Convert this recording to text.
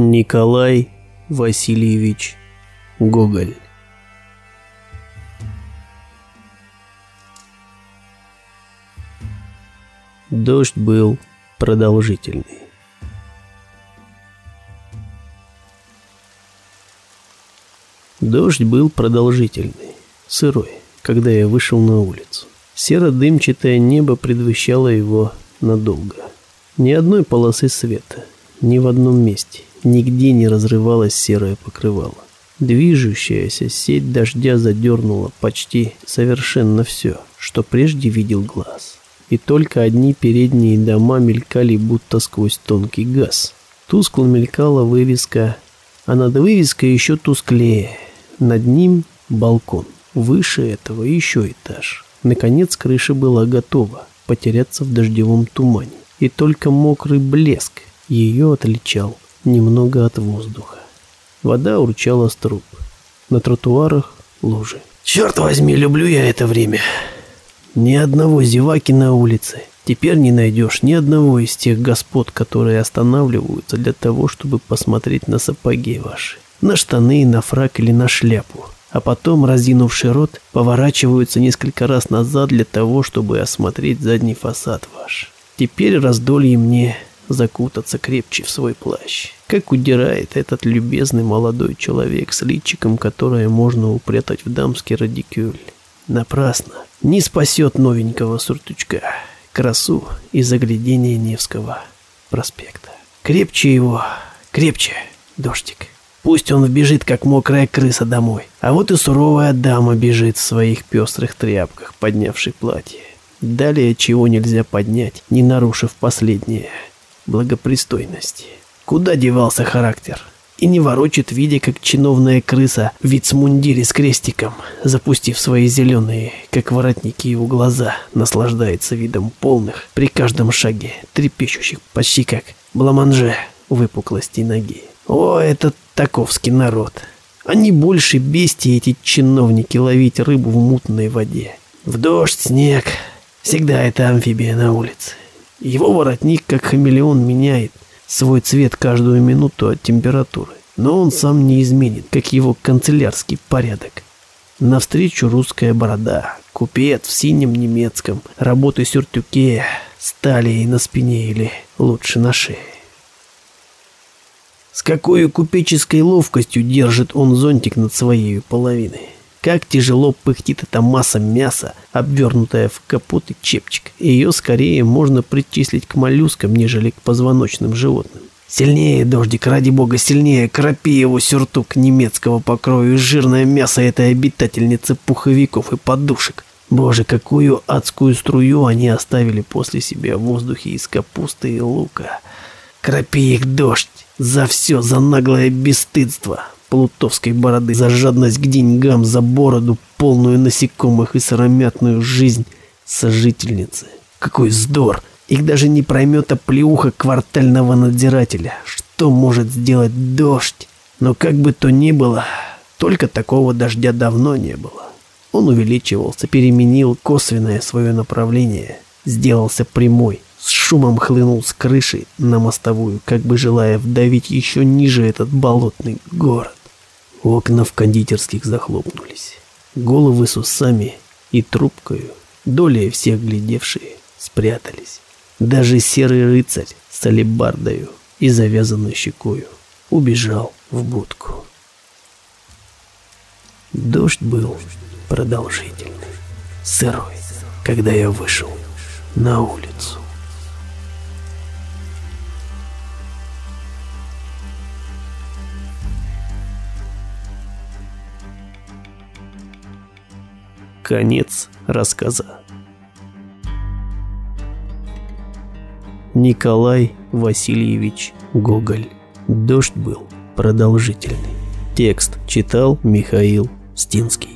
Николай Васильевич Гоголь Дождь был продолжительный. Дождь был продолжительный, сырой, когда я вышел на улицу. Серо-дымчатое небо предвещало его надолго. Ни одной полосы света, ни в одном месте, нигде не разрывалось серое покрывало. Движущаяся сеть дождя задернула почти совершенно все, что прежде видел глаз. И только одни передние дома мелькали будто сквозь тонкий газ. Тускло мелькала вывеска, а над вывеской еще тусклее. Над ним балкон. Выше этого еще этаж. Наконец крыша была готова потеряться в дождевом тумане. И только мокрый блеск ее отличал немного от воздуха. Вода урчала с труб. На тротуарах лужи. «Черт возьми, люблю я это время!» Ни одного зеваки на улице. Теперь не найдешь ни одного из тех господ, которые останавливаются для того, чтобы посмотреть на сапоги ваши, на штаны, на фрак или на шляпу. А потом, разинувший рот, поворачиваются несколько раз назад для того, чтобы осмотреть задний фасад ваш. Теперь раздолье мне закутаться крепче в свой плащ. Как удирает этот любезный молодой человек с личиком, которое можно упрятать в дамский радикюль. Напрасно. Не спасет новенького суртучка. Красу и заглядение Невского проспекта. Крепче его, крепче, дождик. Пусть он вбежит, как мокрая крыса домой. А вот и суровая дама бежит в своих пестрых тряпках, поднявшей платье. Далее чего нельзя поднять, не нарушив последнее – благопристойности. Куда девался характер? И не ворочит, видя, как чиновная крыса в вицмундире с крестиком, запустив свои зеленые, как воротники его глаза, наслаждается видом полных при каждом шаге, трепещущих почти как бламанже выпуклости ноги. О, это таковский народ! Они больше бестии, эти чиновники, ловить рыбу в мутной воде. В дождь, снег. Всегда это амфибия на улице. Его воротник, как хамелеон, меняет свой цвет каждую минуту от температуры. Но он сам не изменит, как его канцелярский порядок. Навстречу русская борода, купец в синем немецком, работы сюртюке, стали на спине или лучше на шее. С какой купеческой ловкостью держит он зонтик над своей половиной. Как тяжело пыхтит эта масса мяса, обвернутая в капот и чепчик. Ее скорее можно причислить к моллюскам, нежели к позвоночным животным. Сильнее, дождик, ради бога, сильнее, крапи его сюртук немецкого покроя и жирное мясо этой обитательницы пуховиков и подушек. Боже, какую адскую струю они оставили после себя в воздухе из капусты и лука. Крапи их дождь, за все, за наглое бесстыдство плутовской бороды, за жадность к деньгам, за бороду, полную насекомых и сыромятную жизнь сожительницы. Какой вздор! Их даже не проймет оплеуха квартального надзирателя. Что может сделать дождь? Но как бы то ни было, только такого дождя давно не было. Он увеличивался, переменил косвенное свое направление, сделался прямой, с шумом хлынул с крыши на мостовую, как бы желая вдавить еще ниже этот болотный город. Окна в кондитерских захлопнулись. Головы с усами и трубкою, долей всех глядевшие, спрятались. Даже серый рыцарь с алебардою и завязанной щекою убежал в будку. Дождь был продолжительный, сырой, когда я вышел на улицу. Конец рассказа. Николай Васильевич Гоголь. Дождь был продолжительный. Текст читал Михаил Стинский.